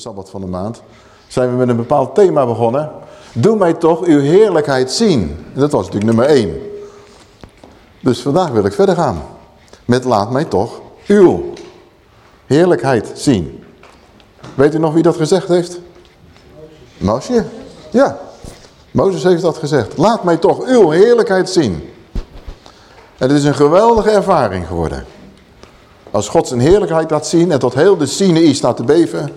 Sabbat van de maand, zijn we met een bepaald thema begonnen. Doe mij toch uw heerlijkheid zien. dat was natuurlijk nummer één. Dus vandaag wil ik verder gaan. Met laat mij toch uw heerlijkheid zien. Weet u nog wie dat gezegd heeft? Mosje. Ja, Mozes heeft dat gezegd. Laat mij toch uw heerlijkheid zien. En het is een geweldige ervaring geworden. Als God zijn heerlijkheid laat zien en tot heel de Sinaï staat te beven.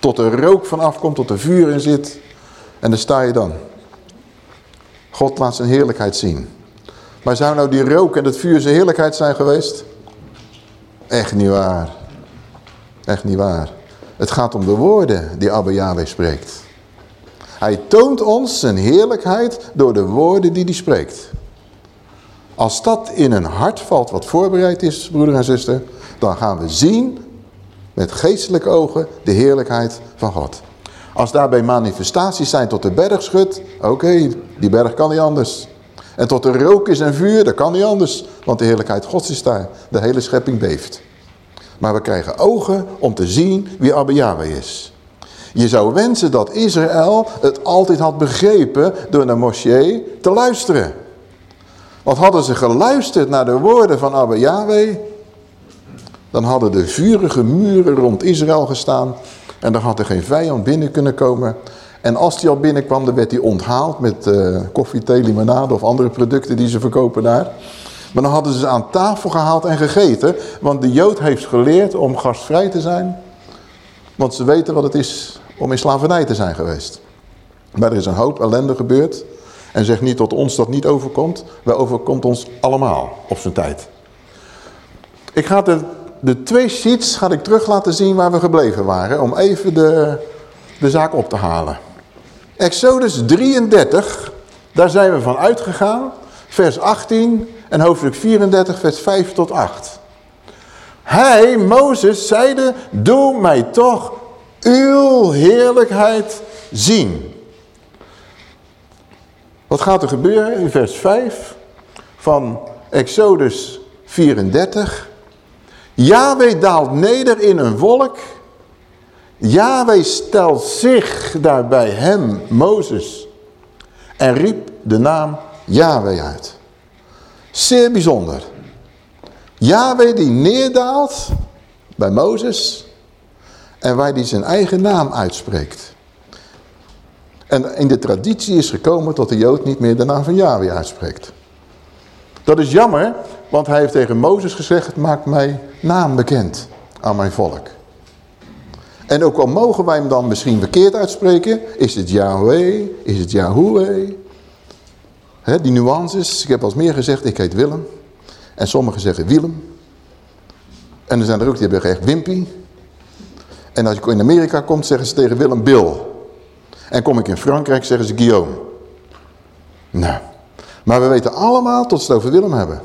Tot er rook van afkomt, tot er vuur in zit. En daar sta je dan. God laat zijn heerlijkheid zien. Maar zou nou die rook en het vuur zijn heerlijkheid zijn geweest? Echt niet waar. Echt niet waar. Het gaat om de woorden die Abba Yahweh spreekt. Hij toont ons zijn heerlijkheid door de woorden die hij spreekt. Als dat in een hart valt wat voorbereid is, broeder en zuster, dan gaan we zien met geestelijke ogen de heerlijkheid van God. Als daarbij manifestaties zijn tot de bergschut, oké, die berg kan niet anders. En tot de rook is en vuur, dat kan niet anders, want de heerlijkheid Gods is daar. De hele schepping beeft. Maar we krijgen ogen om te zien wie Abba Yahweh is. Je zou wensen dat Israël het altijd had begrepen door naar Moshe te luisteren. Want hadden ze geluisterd naar de woorden van Abba Yahweh, dan hadden de vurige muren rond Israël gestaan en dan had er geen vijand binnen kunnen komen. En als die al binnenkwam, dan werd hij onthaald met uh, koffie, thee, limonade of andere producten die ze verkopen daar. Maar dan hadden ze aan tafel gehaald en gegeten, want de Jood heeft geleerd om gastvrij te zijn. Want ze weten wat het is om in slavernij te zijn geweest. Maar er is een hoop ellende gebeurd. En zeg niet dat ons dat niet overkomt. Wij overkomt ons allemaal op zijn tijd. Ik ga de, de twee sheets ga ik terug laten zien waar we gebleven waren. Om even de, de zaak op te halen. Exodus 33, daar zijn we van uitgegaan. Vers 18 en hoofdstuk 34, vers 5 tot 8. Hij, Mozes, zeide, doe mij toch uw heerlijkheid zien. Wat gaat er gebeuren in vers 5 van Exodus 34? Yahweh daalt neder in een wolk. Yahweh stelt zich daarbij hem, Mozes, en riep de naam Yahweh uit. Zeer bijzonder. Yahweh die neerdaalt bij Mozes en waar hij zijn eigen naam uitspreekt. En in de traditie is gekomen dat de Jood niet meer de naam van Yahweh uitspreekt. Dat is jammer, want hij heeft tegen Mozes gezegd, maak mijn naam bekend aan mijn volk. En ook al mogen wij hem dan misschien verkeerd uitspreken, is het Yahweh, is het Yahuweh. die nuances, ik heb al meer gezegd, ik heet Willem. En sommigen zeggen Willem. En er zijn er ook die hebben gezegd Wimpy. En als ik in Amerika kom, zeggen ze tegen Willem Bill. En kom ik in Frankrijk, zeggen ze Guillaume. Nou, maar we weten allemaal tot ze het over Willem hebben.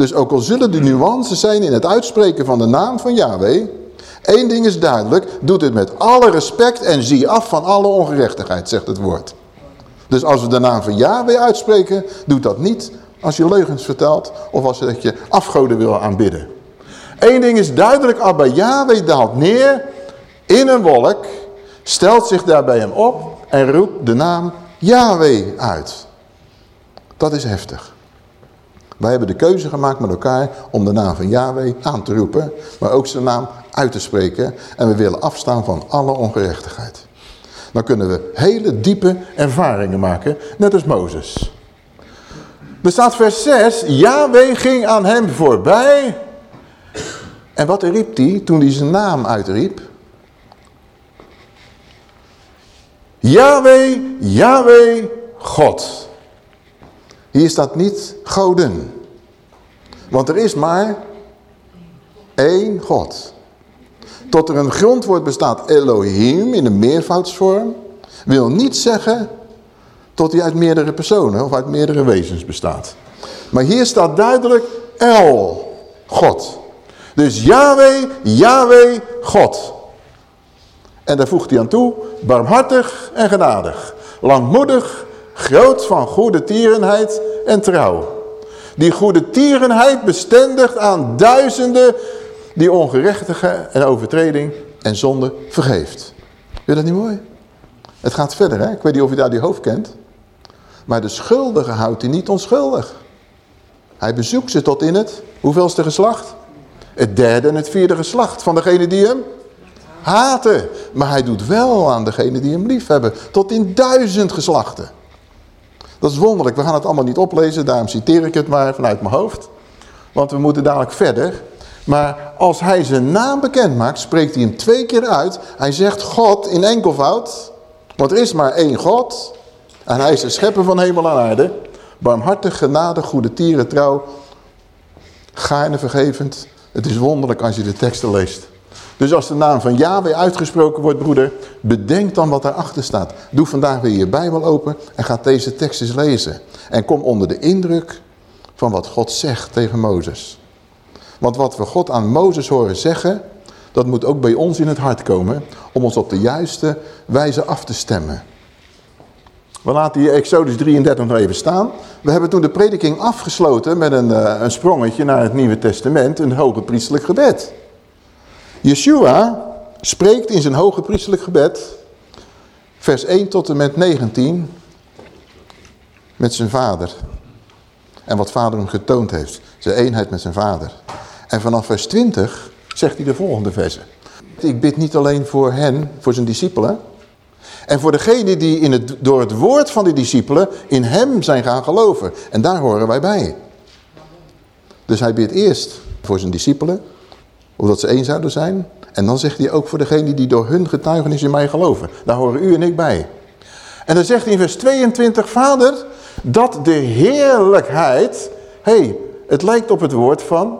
Dus ook al zullen de nuances zijn in het uitspreken van de naam van Yahweh... één ding is duidelijk, doe het met alle respect en zie af van alle ongerechtigheid, zegt het woord. Dus als we de naam van Yahweh uitspreken, doe dat niet als je leugens vertelt of als je afgoden wil aanbidden. Eén ding is duidelijk, Abba Yahweh daalt neer in een wolk, stelt zich daar bij hem op en roept de naam Yahweh uit. Dat is heftig. Wij hebben de keuze gemaakt met elkaar om de naam van Yahweh aan te roepen, maar ook zijn naam uit te spreken. En we willen afstaan van alle ongerechtigheid. Dan kunnen we hele diepe ervaringen maken, net als Mozes. Er staat vers 6, Yahweh ging aan hem voorbij. En wat riep hij toen hij zijn naam uitriep? Yahweh, Yahweh, God. Hier staat niet goden. Want er is maar één God. Tot er een grondwoord bestaat Elohim in de meervoudsvorm, wil niet zeggen tot hij uit meerdere personen of uit meerdere wezens bestaat. Maar hier staat duidelijk El, God. Dus Yahweh, Yahweh, God. En daar voegt hij aan toe, barmhartig en genadig, langmoedig, groot van goede tierenheid en trouw. Die goede tierenheid bestendigt aan duizenden die ongerechtige en overtreding en zonde vergeeft. je dat niet mooi? Het gaat verder, hè? Ik weet niet of je daar die hoofd kent. Maar de schuldige houdt hij niet onschuldig. Hij bezoekt ze tot in het, hoeveelste geslacht? Het derde en het vierde geslacht van degene die hem haten. Maar hij doet wel aan degene die hem lief hebben. Tot in duizend geslachten. Dat is wonderlijk. We gaan het allemaal niet oplezen. Daarom citeer ik het maar vanuit mijn hoofd. Want we moeten dadelijk verder. Maar als hij zijn naam bekend maakt, spreekt hij hem twee keer uit. Hij zegt God in enkelvoud. Want er is maar één God. En hij is de schepper van hemel en aarde. Barmhartig, genade, goede tieren, trouw. Gaarne vergevend. Het is wonderlijk als je de teksten leest. Dus als de naam van Yahweh uitgesproken wordt, broeder, bedenk dan wat daarachter staat. Doe vandaag weer je Bijbel open en ga deze tekst eens lezen. En kom onder de indruk van wat God zegt tegen Mozes. Want wat we God aan Mozes horen zeggen, dat moet ook bij ons in het hart komen, om ons op de juiste wijze af te stemmen. We laten hier Exodus 33 nog even staan. We hebben toen de prediking afgesloten met een, uh, een sprongetje naar het Nieuwe Testament, een hoge priestelijk gebed. Yeshua spreekt in zijn hoge priestelijk gebed, vers 1 tot en met 19, met zijn vader. En wat vader hem getoond heeft, zijn eenheid met zijn vader. En vanaf vers 20 zegt hij de volgende versen. Ik bid niet alleen voor hen, voor zijn discipelen. En voor degenen die in het, door het woord van de discipelen in hem zijn gaan geloven. En daar horen wij bij. Dus hij bidt eerst voor zijn discipelen. Omdat ze één zouden zijn. En dan zegt hij ook voor degenen die door hun getuigenis in mij geloven. Daar horen u en ik bij. En dan zegt hij in vers 22. Vader, dat de heerlijkheid... hey, het lijkt op het woord van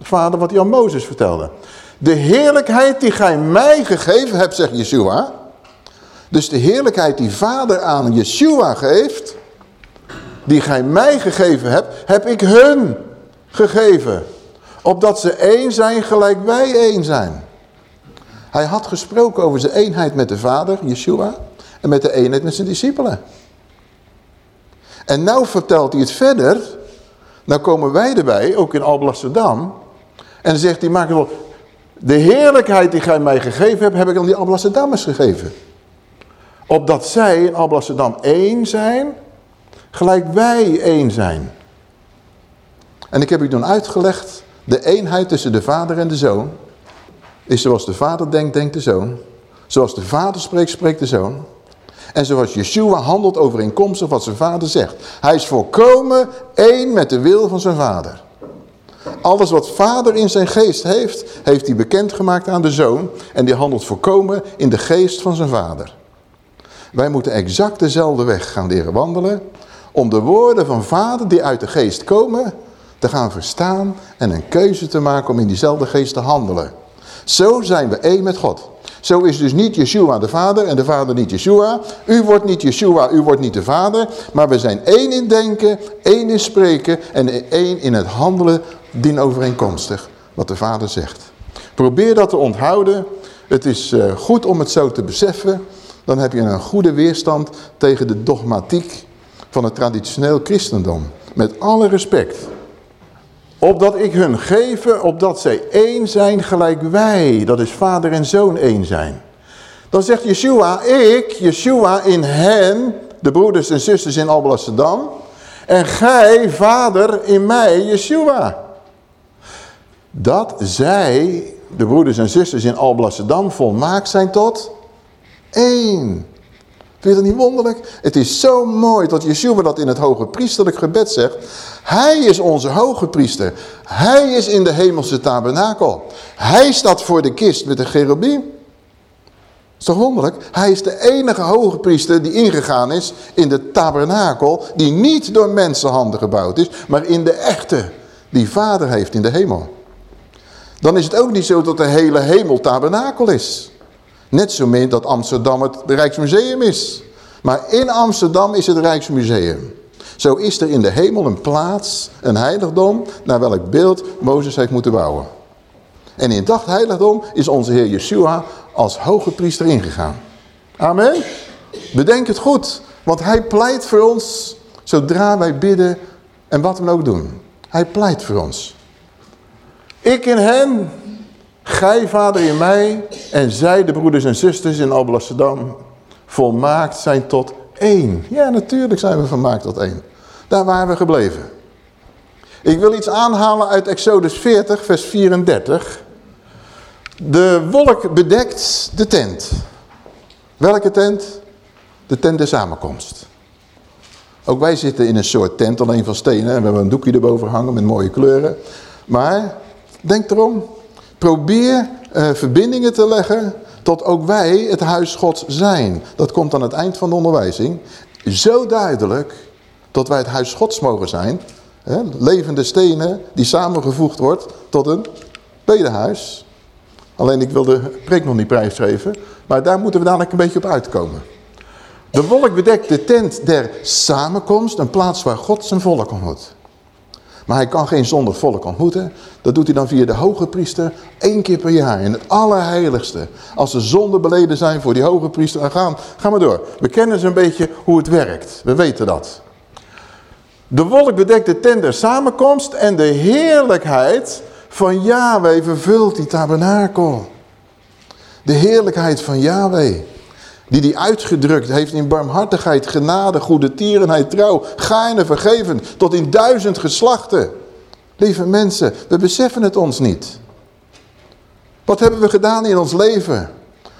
vader wat hij aan Mozes vertelde. De heerlijkheid die gij mij gegeven hebt, zegt Yeshua. Dus de heerlijkheid die vader aan Yeshua geeft, die gij mij gegeven hebt, heb ik hun gegeven. Opdat ze één zijn gelijk wij één zijn. Hij had gesproken over zijn eenheid met de vader, Yeshua, en met de eenheid met zijn discipelen. En nou vertelt hij het verder, nou komen wij erbij, ook in Alblasserdam, en dan zegt hij, maak wel, de heerlijkheid die gij mij gegeven hebt, heb ik aan die Alblasserdammers gegeven. Opdat zij in Alblasserdam één zijn, gelijk wij één zijn. En ik heb u toen uitgelegd, de eenheid tussen de vader en de zoon, is zoals de vader denkt, denkt de zoon. Zoals de vader spreekt, spreekt de zoon. En zoals Yeshua handelt overeenkomstig wat zijn vader zegt. Hij is volkomen één met de wil van zijn vader. Alles wat vader in zijn geest heeft, heeft hij bekendgemaakt aan de zoon. En die handelt voorkomen in de geest van zijn vader. Wij moeten exact dezelfde weg gaan leren wandelen. Om de woorden van vader die uit de geest komen te gaan verstaan. En een keuze te maken om in diezelfde geest te handelen. Zo zijn we één met God. Zo is dus niet Yeshua de vader en de vader niet Yeshua. U wordt niet Yeshua, u wordt niet de vader. Maar we zijn één in denken, één in spreken en één in het handelen dienovereenkomstig wat de vader zegt. Probeer dat te onthouden. Het is uh, goed om het zo te beseffen. Dan heb je een goede weerstand tegen de dogmatiek van het traditioneel christendom. Met alle respect. Opdat ik hun geven, opdat zij één zijn gelijk wij. Dat is vader en zoon één zijn. Dan zegt Yeshua, ik, Yeshua in hen, de broeders en zusters in Alblasserdam. En gij, vader, in mij, Yeshua. Dat zij, de broeders en zusters in Alblasserdam, volmaakt zijn tot één. Vind je dat niet wonderlijk? Het is zo mooi dat Yeshua dat in het hoge priesterlijk gebed zegt. Hij is onze hoge priester. Hij is in de hemelse tabernakel. Hij staat voor de kist met de cherubim. is toch wonderlijk? Hij is de enige hoge priester die ingegaan is in de tabernakel. Die niet door mensenhanden gebouwd is, maar in de echte. Die vader heeft in de hemel. Dan is het ook niet zo dat de hele hemel tabernakel is. Net zo min dat Amsterdam het Rijksmuseum is. Maar in Amsterdam is het Rijksmuseum. Zo is er in de hemel een plaats, een heiligdom, naar welk beeld Mozes heeft moeten bouwen. En in dat heiligdom is onze Heer Yeshua als hoge priester ingegaan. Amen. Bedenk het goed, want hij pleit voor ons zodra wij bidden en wat we ook doen. Hij pleit voor ons. Ik in hen, Gij, vader, in mij en zij, de broeders en zusters in Alblasserdam, volmaakt zijn tot één. Ja, natuurlijk zijn we vermaakt tot één. Daar waren we gebleven. Ik wil iets aanhalen uit Exodus 40, vers 34. De wolk bedekt de tent. Welke tent? De tent der samenkomst. Ook wij zitten in een soort tent, alleen van stenen. En we hebben een doekje erboven hangen met mooie kleuren. Maar denk erom, probeer uh, verbindingen te leggen tot ook wij het huis gods zijn. Dat komt aan het eind van de onderwijzing. Zo duidelijk dat wij het huis gods mogen zijn. Hè, levende stenen die samengevoegd wordt tot een bedehuis. Alleen ik wil de preek nog niet prijsgeven. Maar daar moeten we dadelijk een beetje op uitkomen. De wolk bedekt de tent der samenkomst. Een plaats waar God zijn volk ontmoet. Maar hij kan geen zonder volk ontmoeten. Dat doet hij dan via de hoge priester één keer per jaar. In het allerheiligste. Als er zonden beleden zijn voor die hoge priester. Dan gaan, gaan we door. We kennen ze een beetje hoe het werkt. We weten dat. De wolk bedekt de tent der samenkomst. En de heerlijkheid van Yahweh vervult die tabernakel. De heerlijkheid van Yahweh. Die die uitgedrukt heeft in barmhartigheid, genade, goede tierenheid, trouw, gaarne vergeven. Tot in duizend geslachten. Lieve mensen, we beseffen het ons niet. Wat hebben we gedaan in ons leven?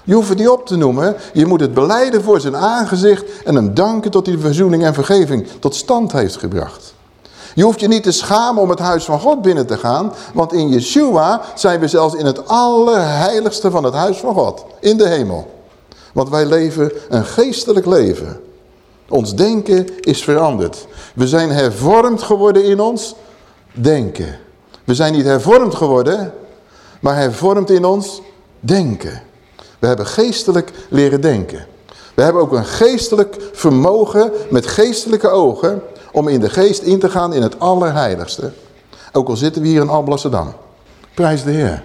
Je hoeft het niet op te noemen. Je moet het beleiden voor zijn aangezicht en hem danken tot hij de verzoening en vergeving tot stand heeft gebracht. Je hoeft je niet te schamen om het huis van God binnen te gaan. Want in Yeshua zijn we zelfs in het allerheiligste van het huis van God. In de hemel. Want wij leven een geestelijk leven. Ons denken is veranderd. We zijn hervormd geworden in ons denken. We zijn niet hervormd geworden, maar hervormd in ons denken. We hebben geestelijk leren denken. We hebben ook een geestelijk vermogen met geestelijke ogen om in de geest in te gaan in het allerheiligste. Ook al zitten we hier in Alblasserdam. Prijs de Heer.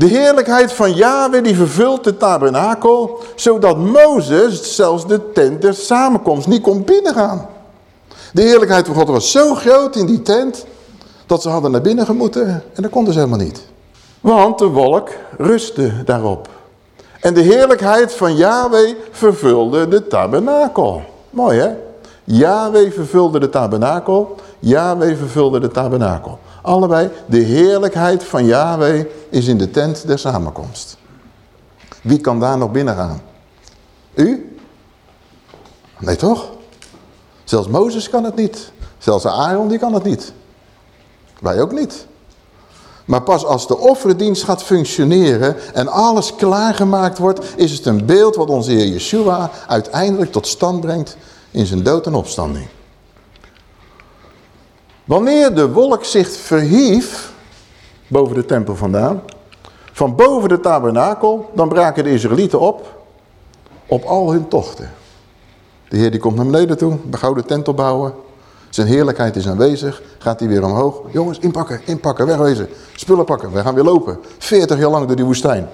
De heerlijkheid van Yahweh die vervult de tabernakel, zodat Mozes zelfs de tent der samenkomst niet kon binnengaan. De heerlijkheid van God was zo groot in die tent, dat ze hadden naar binnen gemoeten en dat konden ze helemaal niet. Want de wolk rustte daarop. En de heerlijkheid van Yahweh vervulde de tabernakel. Mooi hè? Yahweh vervulde de tabernakel. Yahweh vervulde de tabernakel. Allebei, de heerlijkheid van Yahweh is in de tent der samenkomst. Wie kan daar nog binnen gaan? U? Nee toch? Zelfs Mozes kan het niet. Zelfs Aaron die kan het niet. Wij ook niet. Maar pas als de offerdienst gaat functioneren en alles klaargemaakt wordt, is het een beeld wat onze Heer Yeshua uiteindelijk tot stand brengt in zijn dood en opstanding. Wanneer de wolk zich verhief, boven de tempel vandaan, van boven de tabernakel, dan braken de Israëlieten op, op al hun tochten. De Heer die komt naar beneden toe, begouden tent opbouwen. Zijn heerlijkheid is aanwezig, gaat hij weer omhoog. Jongens, inpakken, inpakken, wegwezen. Spullen pakken, we gaan weer lopen. 40 jaar lang door die woestijn.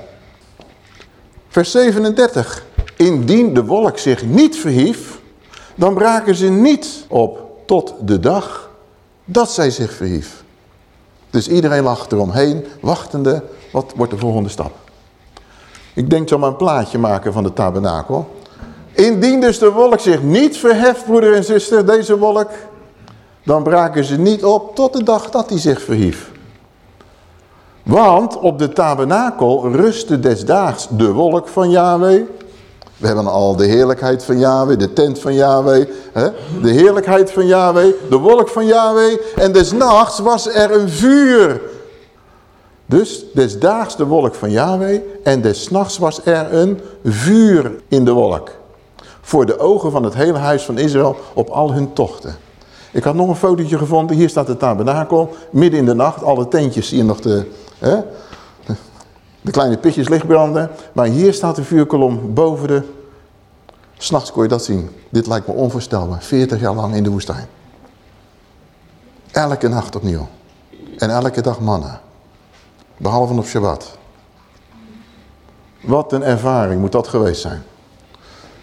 Vers 37. Indien de wolk zich niet verhief, dan braken ze niet op tot de dag dat zij zich verhief. Dus iedereen lag eromheen, wachtende, wat wordt de volgende stap? Ik denk, zo maar een plaatje maken van de tabernakel. Indien dus de wolk zich niet verheft, broeder en zuster, deze wolk, dan braken ze niet op tot de dag dat hij zich verhief. Want op de tabernakel rustte desdaags de wolk van Yahweh we hebben al de heerlijkheid van Yahweh, de tent van Yahweh, hè? de heerlijkheid van Yahweh, de wolk van Yahweh. En des nachts was er een vuur. Dus desdaags de wolk van Yahweh en des nachts was er een vuur in de wolk. Voor de ogen van het hele huis van Israël op al hun tochten. Ik had nog een fotootje gevonden, hier staat de tabernakel, midden in de nacht, alle tentjes je nog de, hè, de kleine pitjes lichtbranden. Maar hier staat de vuurkolom boven de... S'nachts kon je dat zien. Dit lijkt me onvoorstelbaar. 40 jaar lang in de woestijn. Elke nacht opnieuw. En elke dag mannen. Behalve op Shabbat. Wat een ervaring moet dat geweest zijn.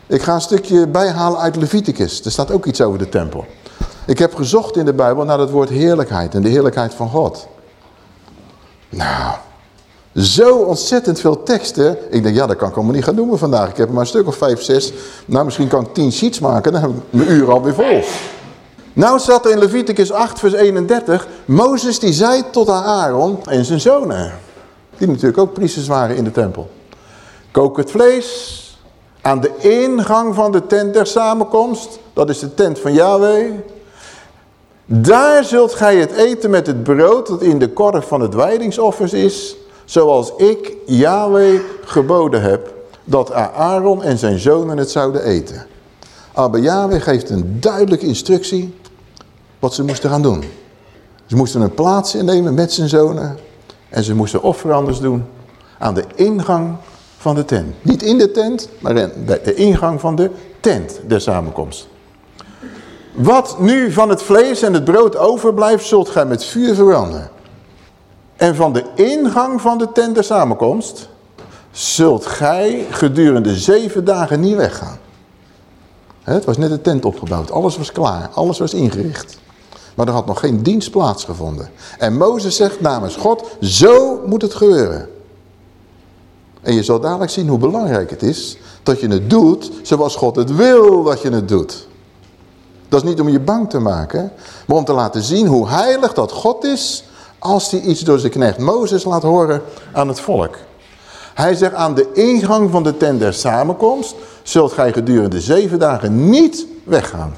Ik ga een stukje bijhalen uit Leviticus. Er staat ook iets over de tempel. Ik heb gezocht in de Bijbel naar het woord heerlijkheid en de heerlijkheid van God. Nou, Zo ontzettend veel teksten. Ik denk, ja, dat kan ik allemaal niet gaan noemen vandaag. Ik heb maar een stuk of vijf, zes. Nou, misschien kan ik tien sheets maken. Dan heb ik mijn uur alweer vol. Nou zat er in Leviticus 8 vers 31. Mozes die zei tot Aaron en zijn zonen. Die natuurlijk ook priesters waren in de tempel. Kook het vlees aan de ingang van de tent der samenkomst. Dat is de tent van Yahweh. Daar zult gij het eten met het brood dat in de korf van het wijdingsoffers is. Zoals ik, Yahweh, geboden heb. Dat Aaron en zijn zonen het zouden eten. Abba Yahweh geeft een duidelijke instructie wat ze moesten gaan doen. Ze moesten een plaats innemen met zijn zonen. En ze moesten offeranders doen aan de ingang van de tent. Niet in de tent, maar bij de ingang van de tent der samenkomst. Wat nu van het vlees en het brood overblijft, zult gij met vuur verbranden. En van de ingang van de tent der samenkomst zult gij gedurende zeven dagen niet weggaan. Het was net een tent opgebouwd, alles was klaar, alles was ingericht. Maar er had nog geen dienst plaatsgevonden. En Mozes zegt namens God, zo moet het gebeuren. En je zal dadelijk zien hoe belangrijk het is dat je het doet zoals God het wil dat je het doet. Dat is niet om je bang te maken, maar om te laten zien hoe heilig dat God is als hij iets door zijn knecht Mozes laat horen aan het volk. Hij zegt aan de ingang van de tent der samenkomst zult gij gedurende zeven dagen niet weggaan.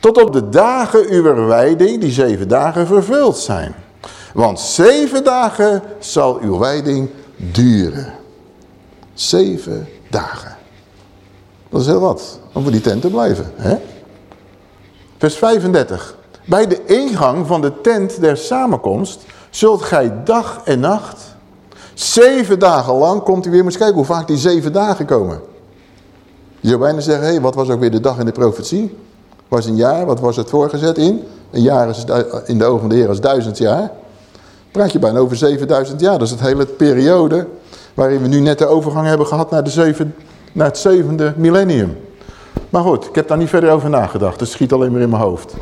Tot op de dagen uw wijding, die zeven dagen, vervuld zijn. Want zeven dagen zal uw wijding duren. Zeven dagen. Dat is heel wat, om voor die tent te blijven. Hè? Vers 35. Bij de ingang van de tent der samenkomst zult gij dag en nacht, zeven dagen lang, komt u weer, moet kijken hoe vaak die zeven dagen komen. Je zou bijna zeggen, hé, hey, wat was ook weer de dag in de profetie? Was een jaar, wat was het voorgezet in? Een jaar is in de ogen van de Heer als duizend jaar. Praat je bijna over 7000 jaar. Dat is het hele periode waarin we nu net de overgang hebben gehad naar, de naar het zevende millennium. Maar goed, ik heb daar niet verder over nagedacht. Het schiet alleen maar in mijn hoofd.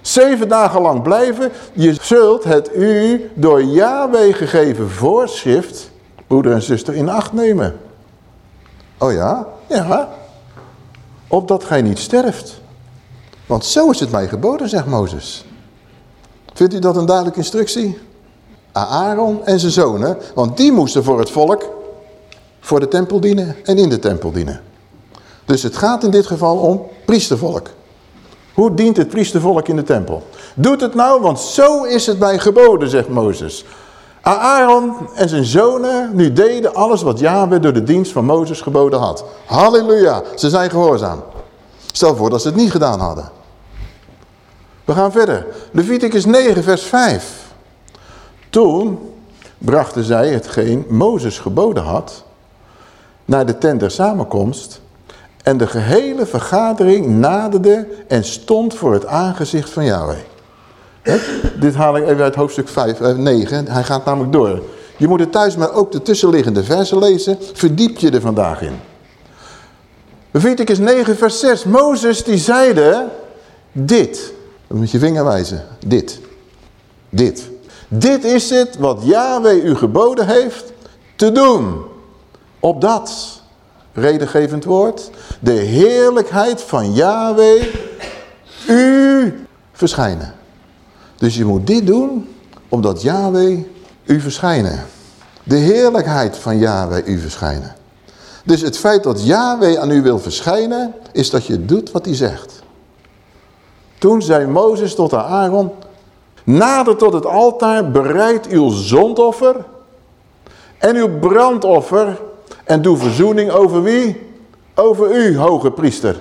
Zeven dagen lang blijven. Je zult het u door Yahweh gegeven voorschrift, broeder en zuster, in acht nemen. Oh ja? Ja. Opdat gij niet sterft. Want zo is het mij geboden, zegt Mozes. Vindt u dat een duidelijke instructie? Aaron en zijn zonen, want die moesten voor het volk voor de tempel dienen en in de tempel dienen. Dus het gaat in dit geval om priestervolk. Hoe dient het priestervolk in de tempel? Doet het nou, want zo is het mij geboden, zegt Mozes. Aaron en zijn zonen nu deden alles wat Yahweh door de dienst van Mozes geboden had. Halleluja, ze zijn gehoorzaam. Stel voor dat ze het niet gedaan hadden. We gaan verder. Leviticus 9 vers 5. Toen brachten zij hetgeen Mozes geboden had naar de tent der samenkomst en de gehele vergadering naderde en stond voor het aangezicht van Yahweh. Dit haal ik even uit hoofdstuk 5, eh, 9. Hij gaat namelijk door. Je moet het thuis maar ook de tussenliggende versen lezen. Verdiep je er vandaag in. Leviticus 9 vers 6. Mozes die zeide dit. Met je vinger wijzen. Dit. Dit. Dit is het wat Yahweh u geboden heeft te doen. Op dat redengevend woord. De heerlijkheid van Yahweh u verschijnen. Dus je moet dit doen, omdat Yahweh u verschijnen. De heerlijkheid van Yahweh u verschijnen. Dus het feit dat Yahweh aan u wil verschijnen, is dat je doet wat hij zegt. Toen zei Mozes tot Aaron, nader tot het altaar, bereid uw zondoffer en uw brandoffer en doe verzoening over wie? Over u, hoge priester.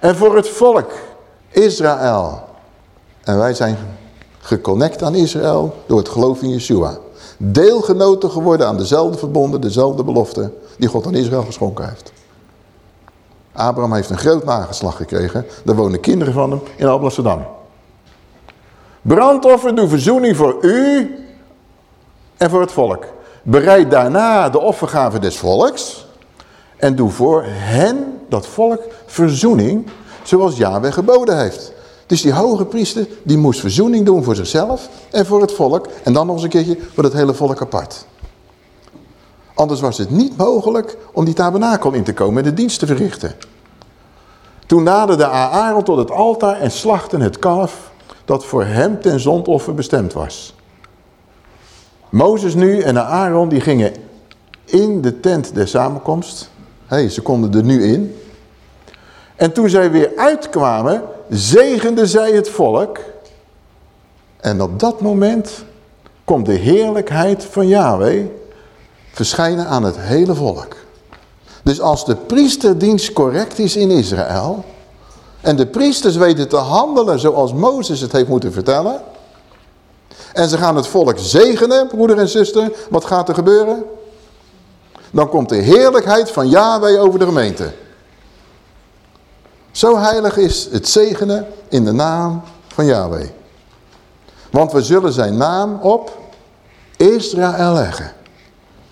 En voor het volk, Israël. En wij zijn geconnect aan Israël door het geloof in Yeshua. Deelgenoten geworden aan dezelfde verbonden, dezelfde belofte die God aan Israël geschonken heeft. Abraham heeft een groot nageslag gekregen. Daar wonen kinderen van hem in Alblasserdam. Brandoffer, doe verzoening voor u en voor het volk. Bereid daarna de offergave des volks. En doe voor hen, dat volk, verzoening zoals Yahweh geboden heeft. Dus die hoge priester, die moest verzoening doen voor zichzelf en voor het volk. En dan nog eens een keertje voor het hele volk apart. Anders was het niet mogelijk om die tabernakel in te komen en de dienst te verrichten. Toen naderde Aaron tot het altaar en slachtte het kalf dat voor hem ten zondoffer bestemd was. Mozes nu en Aaron die gingen in de tent der samenkomst. Hey, ze konden er nu in. En toen zij weer uitkwamen, zegenden zij het volk. En op dat moment komt de heerlijkheid van Yahweh verschijnen aan het hele volk. Dus als de priesterdienst correct is in Israël... en de priesters weten te handelen zoals Mozes het heeft moeten vertellen... en ze gaan het volk zegenen, broeder en zuster... wat gaat er gebeuren? Dan komt de heerlijkheid van Yahweh over de gemeente. Zo heilig is het zegenen in de naam van Yahweh. Want we zullen zijn naam op Israël leggen.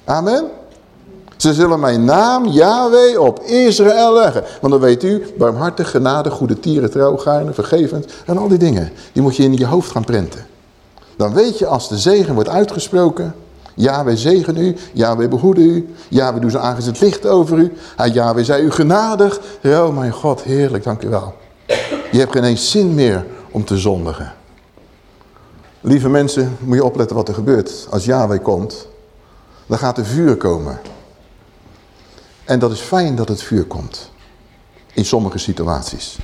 Amen. Ze zullen mijn naam, Yahweh, op Israël leggen. Want dan weet u, barmhartig, genade, goede tieren, trouw, gaarne, vergevend. En al die dingen, die moet je in je hoofd gaan prenten. Dan weet je als de zegen wordt uitgesproken. Yahweh zegen u, Yahweh behoede u. Yahweh doet zijn aangezicht licht over u. Yahweh zij u genadig. Oh mijn God, heerlijk, dank u wel. Je hebt geen eens zin meer om te zondigen. Lieve mensen, moet je opletten wat er gebeurt. Als Yahweh komt, dan gaat er vuur komen. En dat is fijn dat het vuur komt. In sommige situaties.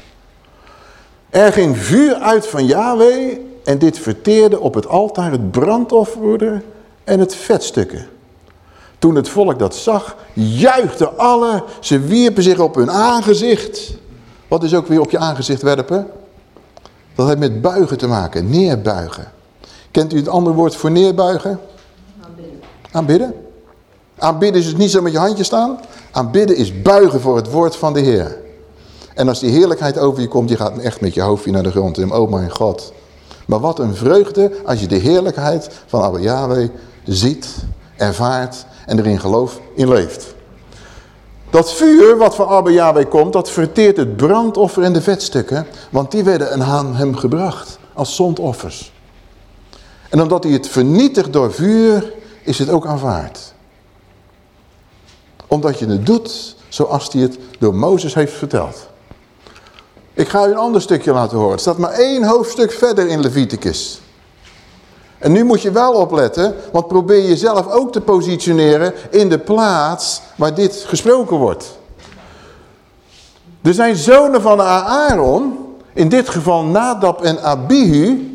Er ging vuur uit van Yahweh en dit verteerde op het altaar het brandoffer en het vetstukken. Toen het volk dat zag, juichten alle, ze wierpen zich op hun aangezicht. Wat is ook weer op je aangezicht werpen? Dat heeft met buigen te maken, neerbuigen. Kent u het andere woord voor neerbuigen? Aanbidden. Aanbidden? Aanbidden is dus niet zo met je handje staan. Aanbidden is buigen voor het woord van de Heer. En als die heerlijkheid over je komt, je gaat echt met je hoofdje naar de grond. En oh mijn God. Maar wat een vreugde als je de heerlijkheid van Abba Yahweh ziet, ervaart en erin geloof in leeft. Dat vuur wat van Abba Yahweh komt, dat verteert het brandoffer en de vetstukken. Want die werden aan hem gebracht als zondoffers. En omdat hij het vernietigt door vuur, is het ook aanvaard. Omdat je het doet zoals hij het door Mozes heeft verteld. Ik ga u een ander stukje laten horen. Het staat maar één hoofdstuk verder in Leviticus. En nu moet je wel opletten, want probeer jezelf ook te positioneren in de plaats waar dit gesproken wordt. Er zijn zonen van Aaron, in dit geval Nadab en Abihu,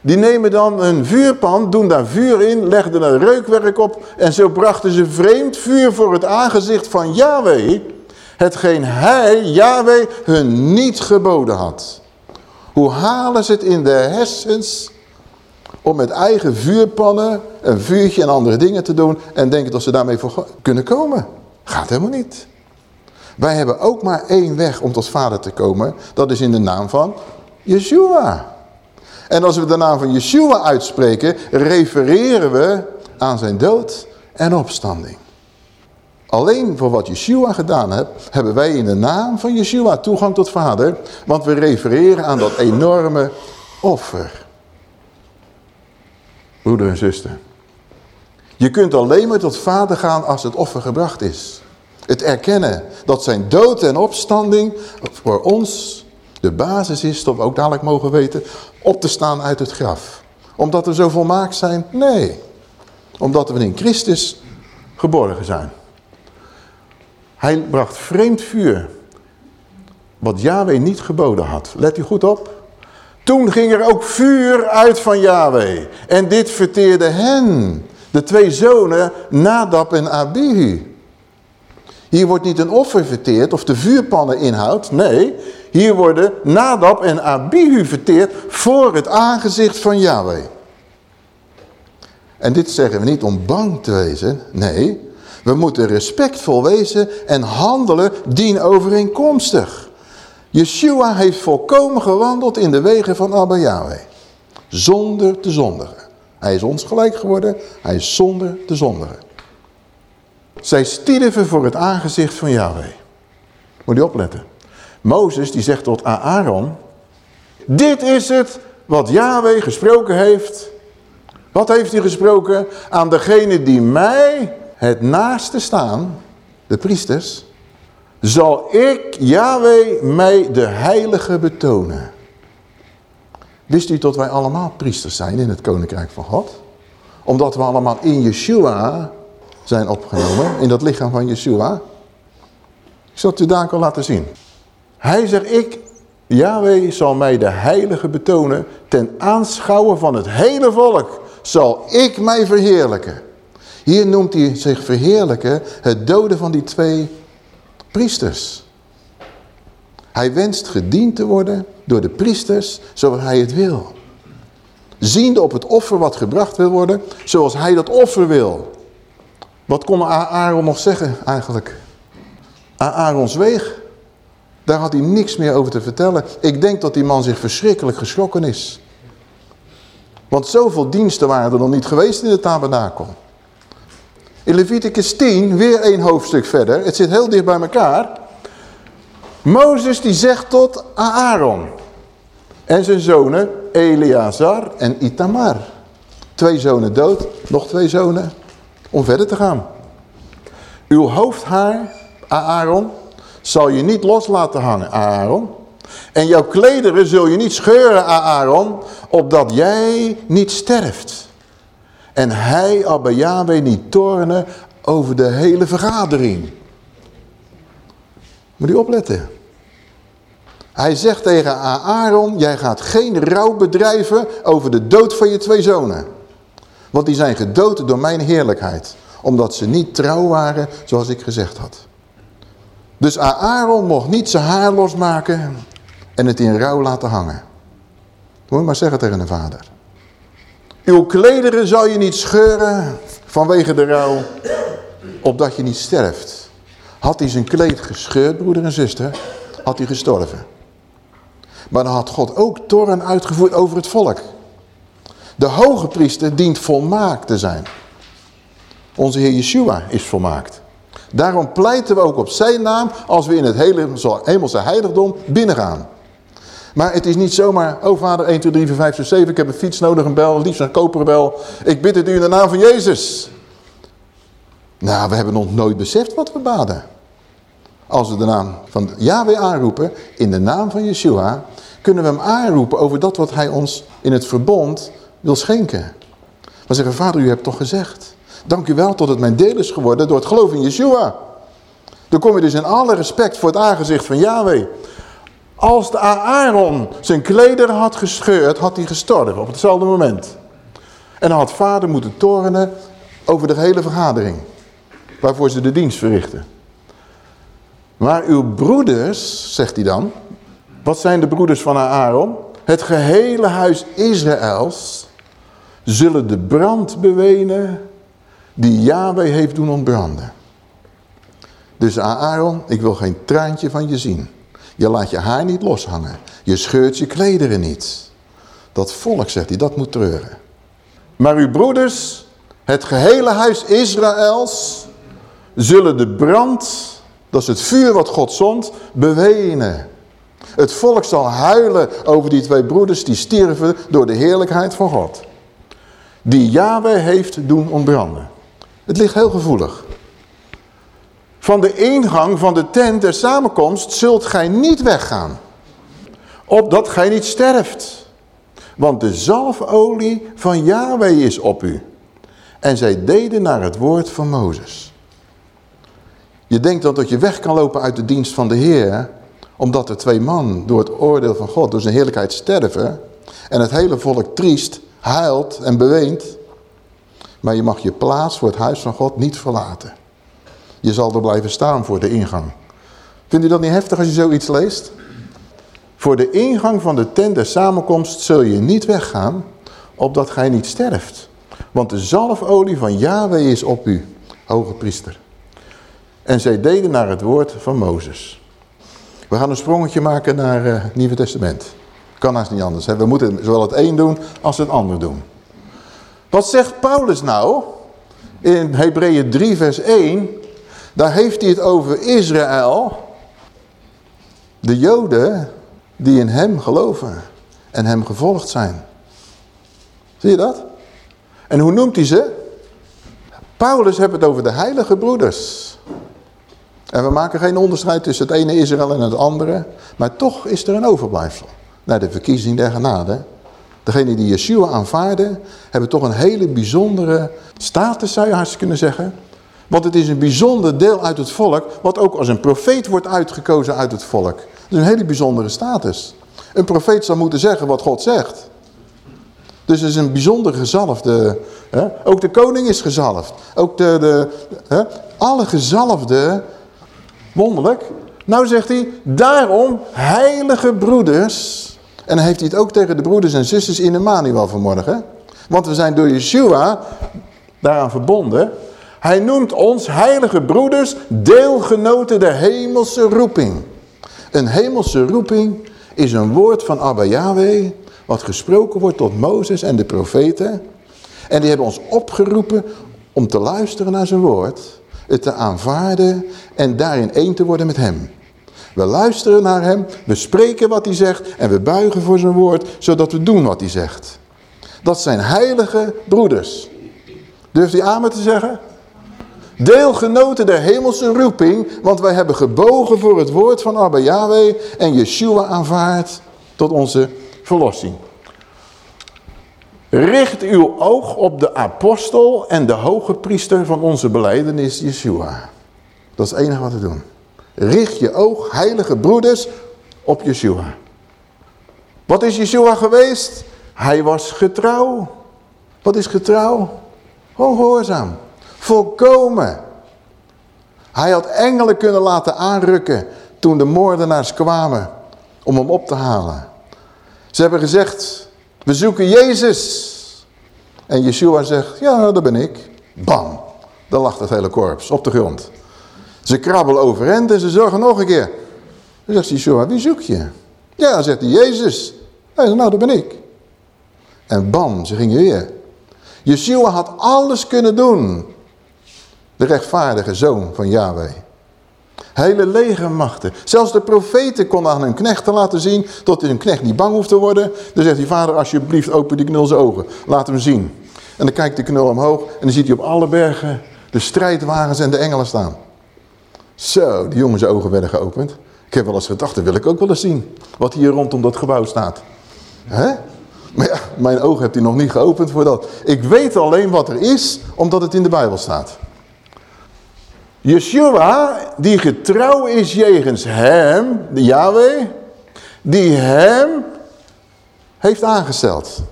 die nemen dan een vuurpan, doen daar vuur in, legden er reukwerk op en zo brachten ze vreemd vuur voor het aangezicht van Yahweh, hetgeen hij, Yahweh, hun niet geboden had. Hoe halen ze het in de hersens om met eigen vuurpannen een vuurtje en andere dingen te doen en denken dat ze daarmee voor kunnen komen? Gaat helemaal niet. Wij hebben ook maar één weg om tot vader te komen. Dat is in de naam van Yeshua. En als we de naam van Yeshua uitspreken, refereren we aan zijn dood en opstanding. Alleen voor wat Yeshua gedaan heeft, hebben wij in de naam van Yeshua toegang tot vader. Want we refereren aan dat enorme offer. Broeder en zuster. Je kunt alleen maar tot vader gaan als het offer gebracht is. Het erkennen dat zijn dood en opstanding voor ons de basis is, dat we ook dadelijk mogen weten, op te staan uit het graf. Omdat we zo volmaakt zijn? Nee. Omdat we in Christus geborgen zijn. Hij bracht vreemd vuur. Wat Yahweh niet geboden had. Let u goed op. Toen ging er ook vuur uit van Yahweh. En dit verteerde hen. De twee zonen Nadab en Abihu. Hier wordt niet een offer verteerd of de vuurpannen inhoudt. Nee, hier worden Nadab en Abihu verteerd voor het aangezicht van Yahweh. En dit zeggen we niet om bang te wezen. Nee, we moeten respectvol wezen en handelen dienovereenkomstig. Yeshua heeft volkomen gewandeld in de wegen van Abba Yahweh. Zonder te zondigen. Hij is ons gelijk geworden. Hij is zonder te zondigen. Zij stierven voor het aangezicht van Yahweh. Moet je opletten. Mozes die zegt tot Aaron. Dit is het wat Yahweh gesproken heeft. Wat heeft hij gesproken? Aan degene die mij het naaste staan, de priesters, zal ik, Yahweh, mij de heilige betonen. Wist u dat wij allemaal priesters zijn in het koninkrijk van God? Omdat we allemaal in Yeshua zijn opgenomen, in dat lichaam van Yeshua. Ik zal het u daar al laten zien. Hij zegt, ik, Yahweh, zal mij de heilige betonen ten aanschouwen van het hele volk. Zal ik mij verheerlijken. Hier noemt hij zich verheerlijken het doden van die twee priesters. Hij wenst gediend te worden door de priesters zoals hij het wil. Ziende op het offer wat gebracht wil worden, zoals hij dat offer wil. Wat kon Aaron nog zeggen eigenlijk? Aarons weeg. Daar had hij niks meer over te vertellen. Ik denk dat die man zich verschrikkelijk geschrokken is. Want zoveel diensten waren er nog niet geweest in de tabernakel. In Leviticus 10, weer één hoofdstuk verder. Het zit heel dicht bij elkaar. Mozes die zegt tot Aaron. En zijn zonen Eleazar en Itamar. Twee zonen dood, nog twee zonen om verder te gaan. Uw hoofdhaar, Aaron, zal je niet los laten hangen, Aaron. En jouw klederen zul je niet scheuren, Aaron, opdat jij niet sterft. En hij, Abba Yahweh, niet tornen over de hele vergadering. Moet je opletten. Hij zegt tegen Aaron, jij gaat geen rouw bedrijven over de dood van je twee zonen. Want die zijn gedood door mijn heerlijkheid. Omdat ze niet trouw waren zoals ik gezegd had. Dus Aaron mocht niet zijn haar losmaken en het in rouw laten hangen. Moet je maar zeggen tegen de vader. Uw klederen zal je niet scheuren vanwege de rouw, opdat je niet sterft. Had hij zijn kleed gescheurd, broeder en zuster, had hij gestorven. Maar dan had God ook toren uitgevoerd over het volk. De hoge priester dient volmaakt te zijn. Onze Heer Yeshua is volmaakt. Daarom pleiten we ook op zijn naam als we in het hemelse heiligdom binnengaan. Maar het is niet zomaar, oh vader 1, 2, 3, 4, 5, 6, 7, ik heb een fiets nodig, een bel, liefst een koperen bel. Ik bid het u in de naam van Jezus. Nou, we hebben nog nooit beseft wat we baden. Als we de naam van Yahweh aanroepen, in de naam van Yeshua, kunnen we hem aanroepen over dat wat hij ons in het verbond wil schenken. We zeggen, vader, u hebt toch gezegd. Dank u wel tot het mijn deel is geworden door het geloof in Yeshua. Dan kom je dus in alle respect voor het aangezicht van Yahweh. Als de Aaron zijn kleder had gescheurd, had hij gestorven op hetzelfde moment. En dan had vader moeten torenen over de hele vergadering. Waarvoor ze de dienst verrichten. Maar uw broeders, zegt hij dan. Wat zijn de broeders van Aaron? Het gehele huis Israëls zullen de brand bewenen die Yahweh heeft doen ontbranden. Dus Aaron, ik wil geen traantje van je zien. Je laat je haar niet loshangen. Je scheurt je klederen niet. Dat volk, zegt hij, dat moet treuren. Maar uw broeders, het gehele huis Israëls, zullen de brand, dat is het vuur wat God zond, bewenen. Het volk zal huilen over die twee broeders die stierven door de heerlijkheid van God. Die Yahweh heeft doen ontbranden. Het ligt heel gevoelig. Van de ingang van de tent der samenkomst zult gij niet weggaan. Opdat gij niet sterft. Want de zalfolie van Yahweh is op u. En zij deden naar het woord van Mozes. Je denkt dan dat je weg kan lopen uit de dienst van de Heer. Omdat er twee man door het oordeel van God, door zijn heerlijkheid sterven. En het hele volk triest, huilt en beweent. Maar je mag je plaats voor het huis van God niet verlaten. Je zal er blijven staan voor de ingang. Vindt u dat niet heftig als je zoiets leest? Voor de ingang van de tent der samenkomst zul je niet weggaan, opdat gij niet sterft. Want de zalfolie van Yahweh is op u, hoge priester. En zij deden naar het woord van Mozes. We gaan een sprongetje maken naar uh, het Nieuwe Testament. Kan haast niet anders. Hè? We moeten zowel het een doen als het ander doen. Wat zegt Paulus nou? In Hebreeën 3 vers 1 daar heeft hij het over Israël. De Joden die in hem geloven. En hem gevolgd zijn. Zie je dat? En hoe noemt hij ze? Paulus heeft het over de heilige broeders. En we maken geen onderscheid tussen het ene Israël en het andere. Maar toch is er een overblijfsel. Naar de verkiezing der genade. Degenen die Yeshua aanvaarden, hebben toch een hele bijzondere status, zou je haast kunnen zeggen. Want het is een bijzonder deel uit het volk, wat ook als een profeet wordt uitgekozen uit het volk. Dat is een hele bijzondere status. Een profeet zou moeten zeggen wat God zegt. Dus het is een bijzonder gezalfde. Hè? Ook de koning is gezalfd. Ook de, de hè? alle gezalfden, wonderlijk. Nou zegt hij, daarom heilige broeders. En dan heeft hij het ook tegen de broeders en zusters in Emmanuel vanmorgen. Want we zijn door Yeshua daaraan verbonden. Hij noemt ons heilige broeders deelgenoten der hemelse roeping. Een hemelse roeping is een woord van Abba Yahweh, wat gesproken wordt tot Mozes en de profeten. En die hebben ons opgeroepen om te luisteren naar zijn woord, het te aanvaarden en daarin één te worden met hem. We luisteren naar hem, we spreken wat hij zegt en we buigen voor zijn woord, zodat we doen wat hij zegt. Dat zijn heilige broeders. Durft hij amen te zeggen? Deelgenoten der hemelse roeping, want wij hebben gebogen voor het woord van Abba Yahweh en Yeshua aanvaard tot onze verlossing. Richt uw oog op de apostel en de hoge priester van onze beleidenis Yeshua. Dat is het enige wat we doen. Richt je oog, heilige broeders, op Yeshua. Wat is Yeshua geweest? Hij was getrouw. Wat is getrouw? Gehoorzaam. Volkomen. Hij had engelen kunnen laten aanrukken toen de moordenaars kwamen om hem op te halen. Ze hebben gezegd, we zoeken Jezus. En Yeshua zegt, ja, dat ben ik. Bam, dan lag het hele korps op de grond. Ze krabbelen overeind en ze zorgen nog een keer. Dan zegt Yeshua, wie zoek je? Ja, zegt hij, Jezus. Hij zegt, nou, dat ben ik. En bam, ze gingen weer. Yeshua had alles kunnen doen. De rechtvaardige zoon van Yahweh. Hele legermachten. Zelfs de profeten konden aan hun knechten laten zien... tot hun knecht niet bang hoeft te worden. Dan zegt hij, vader alsjeblieft open die knul zijn ogen. Laat hem zien. En dan kijkt de knul omhoog en dan ziet hij op alle bergen... de strijdwagens en de engelen staan. Zo, die jongens ogen werden geopend. Ik heb wel eens gedacht, dat wil ik ook wel eens zien. Wat hier rondom dat gebouw staat. Hè? Maar ja, mijn ogen heeft hij nog niet geopend voor dat. Ik weet alleen wat er is, omdat het in de Bijbel staat. Yeshua, die getrouw is jegens hem, de Yahweh, die hem heeft aangesteld.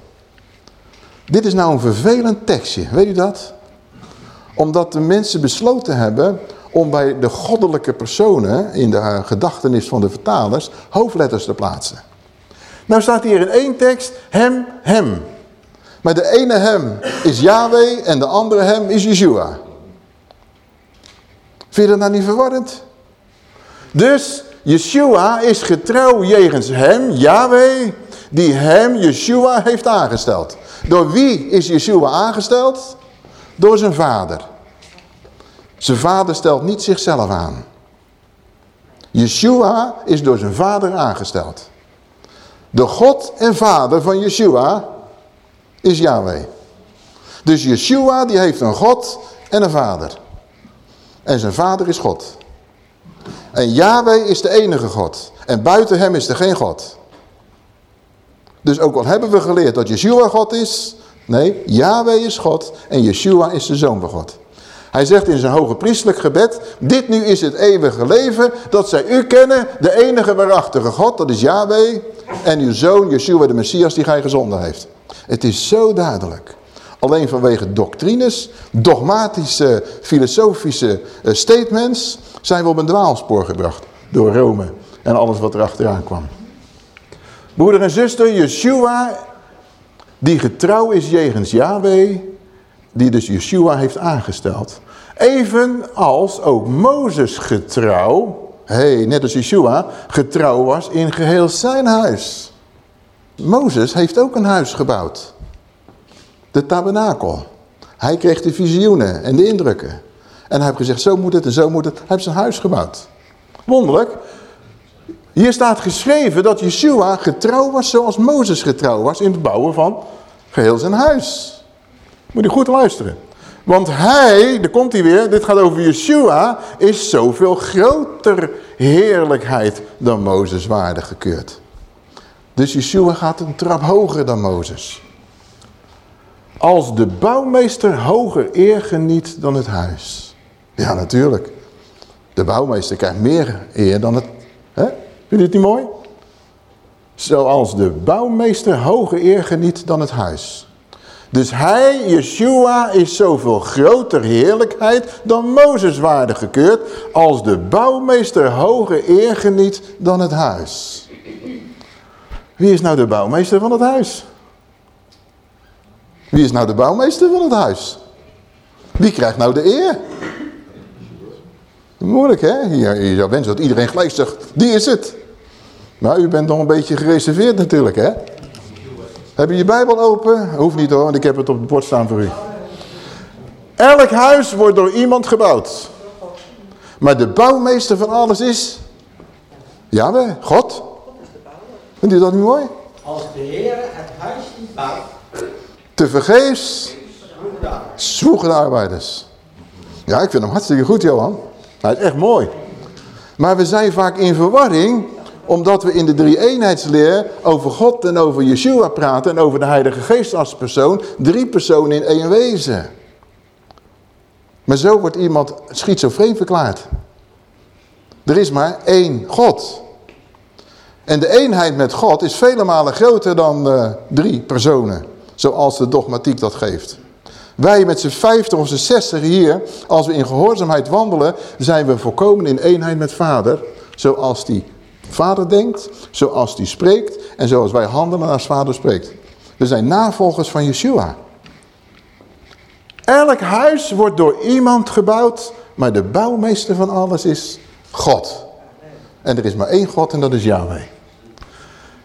Dit is nou een vervelend tekstje, weet u dat? Omdat de mensen besloten hebben om bij de goddelijke personen in de gedachtenis van de vertalers hoofdletters te plaatsen. Nou staat hier in één tekst hem, hem. Maar de ene hem is Yahweh en de andere hem is Yeshua. Vind je dat nou niet verwarrend? Dus Yeshua is getrouw jegens hem, Yahweh, die hem, Yeshua, heeft aangesteld. Door wie is Yeshua aangesteld? Door zijn vader. Zijn vader stelt niet zichzelf aan. Yeshua is door zijn vader aangesteld. De God en vader van Yeshua is Yahweh. Dus Yeshua die heeft een God en een vader. En zijn vader is God. En Yahweh is de enige God. En buiten hem is er geen God. Dus ook al hebben we geleerd dat Yeshua God is. Nee, Yahweh is God en Yeshua is de Zoon van God. Hij zegt in zijn hoge priestelijk gebed, dit nu is het eeuwige leven, dat zij u kennen, de enige waarachtige God, dat is Yahweh, en uw zoon Yeshua de Messias die gij gezonden heeft. Het is zo duidelijk. Alleen vanwege doctrines, dogmatische, filosofische eh, statements, zijn we op een dwaalspoor gebracht door Rome en alles wat er achteraan kwam. Broeder en zuster, Yeshua, die getrouw is jegens Yahweh, die dus Yeshua heeft aangesteld. Evenals ook Mozes getrouw, hey, net als Yeshua, getrouw was in geheel zijn huis. Mozes heeft ook een huis gebouwd. De tabernakel. Hij kreeg de visioenen en de indrukken. En hij heeft gezegd, zo moet het en zo moet het. Hij heeft zijn huis gebouwd. Wonderlijk. Hier staat geschreven dat Yeshua getrouw was zoals Mozes getrouw was in het bouwen van geheel zijn huis. Moet je goed luisteren. Want hij, daar komt hij weer, dit gaat over Yeshua, is zoveel groter heerlijkheid dan Mozes waardig gekeurd. Dus Yeshua gaat een trap hoger dan Mozes. Als de bouwmeester hoger eer geniet dan het huis. Ja, natuurlijk. De bouwmeester krijgt meer eer dan het... Hè? Vind je het niet mooi? Zoals de bouwmeester hoger eer geniet dan het huis. Dus hij, Yeshua, is zoveel groter heerlijkheid dan Mozes waardig gekeurd... als de bouwmeester hoger eer geniet dan het huis. Wie is nou de bouwmeester van het huis? Wie is nou de bouwmeester van het huis? Wie krijgt nou de eer? Moeilijk hè? Je, zou wensen dat iedereen gelijk zegt, die is het. Maar u bent nog een beetje gereserveerd natuurlijk hè? Heb je je Bijbel open? Hoeft niet hoor, want ik heb het op het bord staan voor u. Elk huis wordt door iemand gebouwd. Maar de bouwmeester van alles is... Ja, God. Vindt u dat niet mooi? Als de Heer het huis niet bouwt. Te vergeefs zwoegen de arbeiders. Ja, ik vind hem hartstikke goed, Johan. Hij is echt mooi. Maar we zijn vaak in verwarring omdat we in de drie-eenheidsleer over God en over Yeshua praten en over de Heilige Geest als persoon. Drie personen in één wezen. Maar zo wordt iemand schizofreen verklaard. Er is maar één God. En de eenheid met God is vele malen groter dan uh, drie personen. Zoals de dogmatiek dat geeft. Wij met z'n vijftig of z'n zestig hier, als we in gehoorzaamheid wandelen, zijn we volkomen in eenheid met vader. Zoals die vader denkt, zoals die spreekt en zoals wij handelen als vader spreekt. We zijn navolgers van Yeshua. Elk huis wordt door iemand gebouwd, maar de bouwmeester van alles is God. En er is maar één God en dat is Yahweh.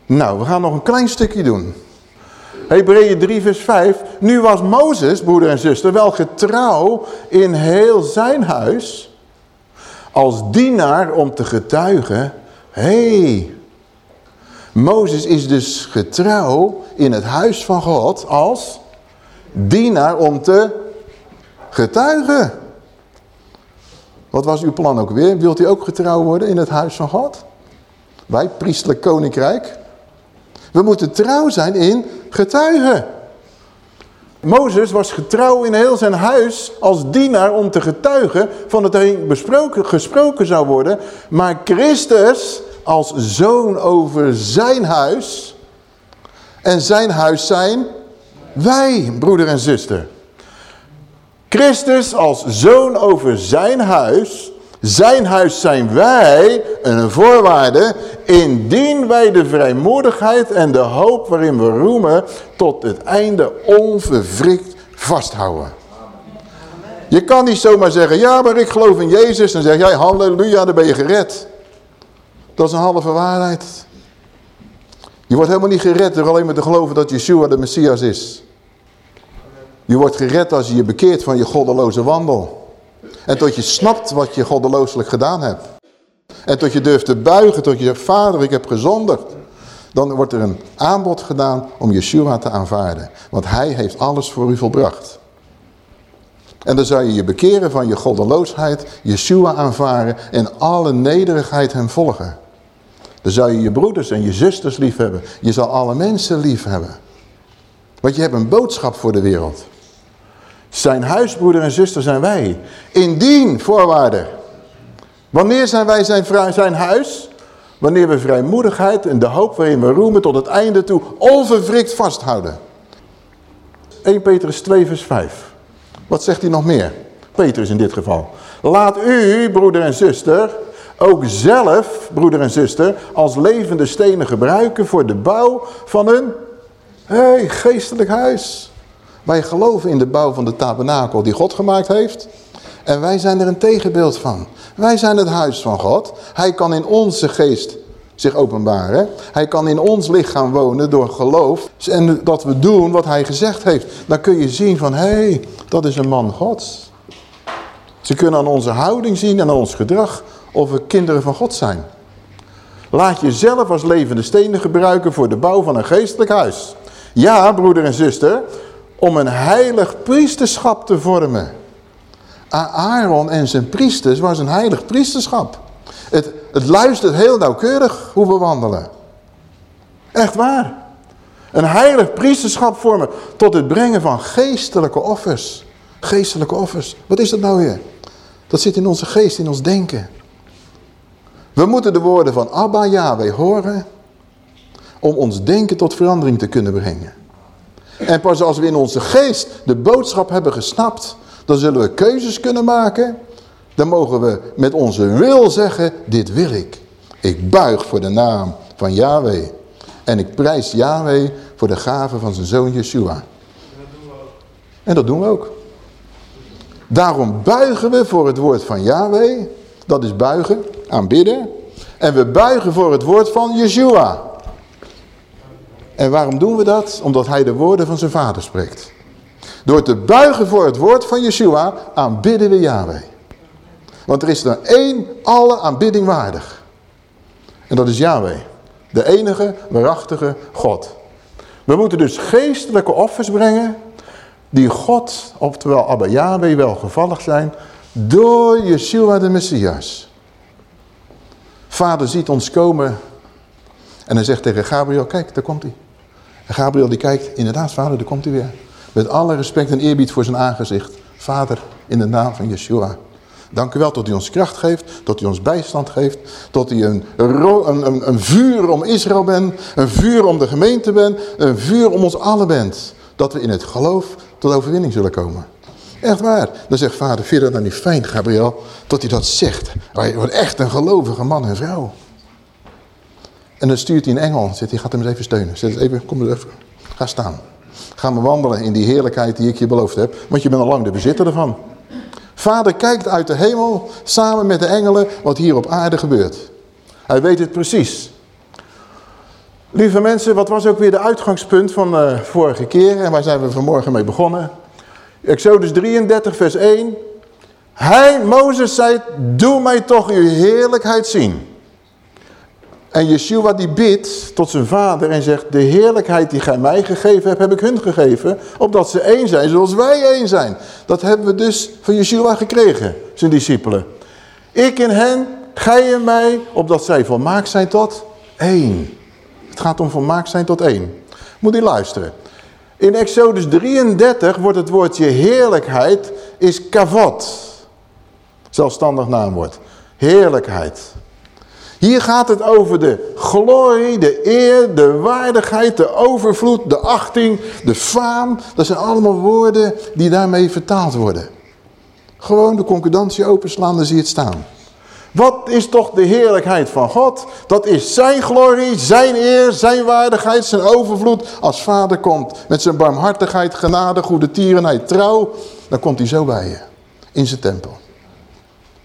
Nou, we gaan nog een klein stukje doen. Hebreeën 3 vers 5. Nu was Mozes, broeder en zuster, wel getrouw in heel zijn huis. Als dienaar om te getuigen. Hé, hey, Mozes is dus getrouw in het huis van God als dienaar om te getuigen. Wat was uw plan ook weer? Wilt u ook getrouw worden in het huis van God? Wij, priestelijk koninkrijk. We moeten trouw zijn in getuigen. Mozes was getrouw in heel zijn huis als dienaar om te getuigen van het er besproken, gesproken zou worden. Maar Christus als zoon over zijn huis en zijn huis zijn wij, broeder en zuster. Christus als zoon over zijn huis zijn huis zijn wij, een voorwaarde, indien wij de vrijmoedigheid en de hoop waarin we roemen tot het einde onverwrikt vasthouden. Je kan niet zomaar zeggen, ja maar ik geloof in Jezus. Dan zeg jij halleluja, dan ben je gered. Dat is een halve waarheid. Je wordt helemaal niet gered door alleen maar te geloven dat Yeshua de Messias is. Je wordt gered als je je bekeert van je goddeloze wandel. En tot je snapt wat je goddelooselijk gedaan hebt. En tot je durft te buigen, tot je zegt, vader ik heb gezondigd. Dan wordt er een aanbod gedaan om Yeshua te aanvaarden. Want hij heeft alles voor u volbracht. En dan zou je je bekeren van je goddeloosheid, Yeshua aanvaren en alle nederigheid hem volgen. Dan zou je je broeders en je zusters lief hebben. Je zal alle mensen lief hebben. Want je hebt een boodschap voor de wereld. Zijn huisbroeder en zuster zijn wij. Indien, voorwaarden. Wanneer zijn wij zijn, zijn huis? Wanneer we vrijmoedigheid en de hoop waarin we roemen tot het einde toe onverwrikt vasthouden. 1 Petrus 2 vers 5. Wat zegt hij nog meer? Petrus in dit geval. Laat u, broeder en zuster, ook zelf, broeder en zuster, als levende stenen gebruiken voor de bouw van een geestelijk huis. Wij geloven in de bouw van de tabernakel die God gemaakt heeft. En wij zijn er een tegenbeeld van. Wij zijn het huis van God. Hij kan in onze geest zich openbaren. Hij kan in ons lichaam wonen door geloof. En dat we doen wat hij gezegd heeft. Dan kun je zien van, hé, hey, dat is een man Gods. Ze kunnen aan onze houding zien en aan ons gedrag of we kinderen van God zijn. Laat jezelf als levende stenen gebruiken voor de bouw van een geestelijk huis. Ja, broeder en zuster, om een heilig priesterschap te vormen. Aaron en zijn priesters was een heilig priesterschap. Het, het luistert heel nauwkeurig hoe we wandelen. Echt waar. Een heilig priesterschap vormen tot het brengen van geestelijke offers. Geestelijke offers. Wat is dat nou weer? Dat zit in onze geest, in ons denken. We moeten de woorden van Abba Yahweh horen om ons denken tot verandering te kunnen brengen. En pas als we in onze geest de boodschap hebben gesnapt, dan zullen we keuzes kunnen maken. Dan mogen we met onze wil zeggen, dit wil ik. Ik buig voor de naam van Yahweh. En ik prijs Yahweh voor de gave van zijn zoon Yeshua. En dat doen we ook. Daarom buigen we voor het woord van Yahweh. Dat is buigen, aanbidden. En we buigen voor het woord van Yeshua. En waarom doen we dat? Omdat hij de woorden van zijn vader spreekt. Door te buigen voor het woord van Yeshua aanbidden we Yahweh. Want er is er één alle aanbidding waardig. En dat is Yahweh. De enige, waarachtige God. We moeten dus geestelijke offers brengen die God, oftewel Abba Yahweh, welgevallig zijn door Yeshua de Messias. Vader ziet ons komen en hij zegt tegen Gabriel, kijk, daar komt hij. En Gabriel die kijkt, inderdaad vader, daar komt hij weer. Met alle respect en eerbied voor zijn aangezicht. Vader, in de naam van Yeshua. Dank u wel dat u ons kracht geeft, dat u ons bijstand geeft, dat u een, een, een, vuur om Israël bent, een vuur om de gemeente bent, een vuur om ons allen bent. Dat we in het geloof tot overwinning zullen komen. Echt waar. Dan zegt vader, vind dat nou niet fijn, Gabriel, dat hij dat zegt. Hij wordt echt een gelovige man en vrouw. En dan stuurt hij een engel, zegt hij, gaat hem eens even steunen. Even, kom eens even, ga staan. Ga maar wandelen in die heerlijkheid die ik je beloofd heb, want je bent al lang de bezitter ervan. Vader kijkt uit de hemel samen met de engelen wat hier op aarde gebeurt. Hij weet het precies. Lieve mensen, wat was ook weer de uitgangspunt van de vorige keer en waar zijn we vanmorgen mee begonnen? Exodus 33 vers 1. Hij, Mozes, zei, doe mij toch uw heerlijkheid zien. En Yeshua die bidt tot zijn vader en zegt, de heerlijkheid die gij mij gegeven hebt, heb ik hun gegeven. Opdat ze één zijn zoals wij één zijn. Dat hebben we dus van Yeshua gekregen, zijn discipelen. Ik in hen, gij in mij, opdat zij volmaakt zijn tot één. Het gaat om volmaakt zijn tot één. Moet u luisteren. In Exodus 33 wordt het woordje heerlijkheid, is kavod. Zelfstandig naamwoord. Heerlijkheid. Hier gaat het over de glorie, de eer, de waardigheid, de overvloed, de achting, de faam. Dat zijn allemaal woorden die daarmee vertaald worden. Gewoon de concordantie openslaan, dan zie je het staan. Wat is toch de heerlijkheid van God? Dat is zijn glorie, zijn eer, zijn waardigheid, zijn overvloed. Als vader komt met zijn barmhartigheid, genade, goede tierenheid, trouw. Dan komt hij zo bij je. In zijn tempel.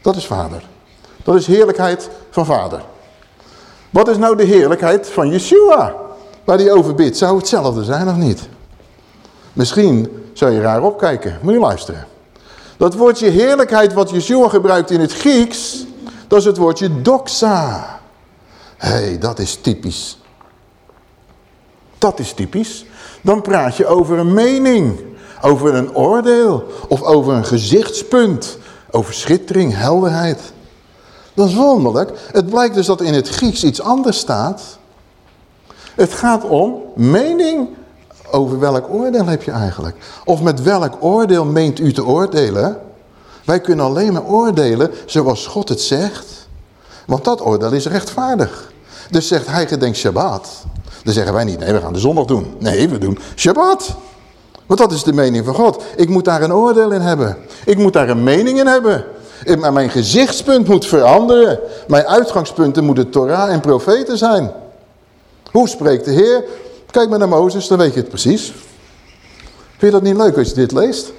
Dat is vader. Dat is heerlijkheid van vader. Wat is nou de heerlijkheid van Yeshua? Waar hij over bidt. Zou hetzelfde zijn of niet? Misschien zou je raar opkijken. Moet je luisteren. Dat woordje heerlijkheid wat Yeshua gebruikt in het Grieks. Dat is het woordje doxa. Hé, hey, dat is typisch. Dat is typisch. Dan praat je over een mening. Over een oordeel. Of over een gezichtspunt. Over schittering, helderheid. Dat is wonderlijk. Het blijkt dus dat in het Grieks iets anders staat. Het gaat om mening. Over welk oordeel heb je eigenlijk? Of met welk oordeel meent u te oordelen? Wij kunnen alleen maar oordelen zoals God het zegt. Want dat oordeel is rechtvaardig. Dus zegt hij gedenkt Shabbat. Dan zeggen wij niet, nee we gaan de zondag doen. Nee, we doen Shabbat. Want dat is de mening van God. Ik moet daar een oordeel in hebben. Ik moet daar een mening in hebben. Maar mijn gezichtspunt moet veranderen. Mijn uitgangspunten moeten Torah en profeten zijn. Hoe spreekt de Heer? Kijk maar naar Mozes, dan weet je het precies. Vind je dat niet leuk als je dit leest?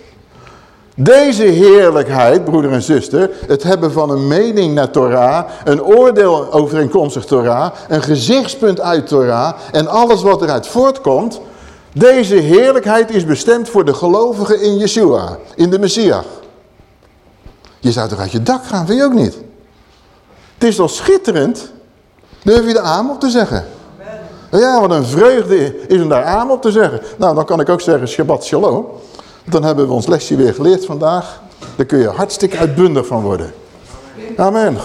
Deze heerlijkheid, broeder en zuster, het hebben van een mening naar Torah, een oordeel overeenkomstig Torah, een gezichtspunt uit Torah en alles wat eruit voortkomt, deze heerlijkheid is bestemd voor de gelovigen in Yeshua, in de Messias. Je zou toch uit je dak gaan, vind je ook niet? Het is toch schitterend? Durf je de amen op te zeggen? Ja, wat een vreugde is om daar aan op te zeggen. Nou, dan kan ik ook zeggen Shabbat Shalom. Dan hebben we ons lesje weer geleerd vandaag. Daar kun je hartstikke uitbundig van worden. Amen.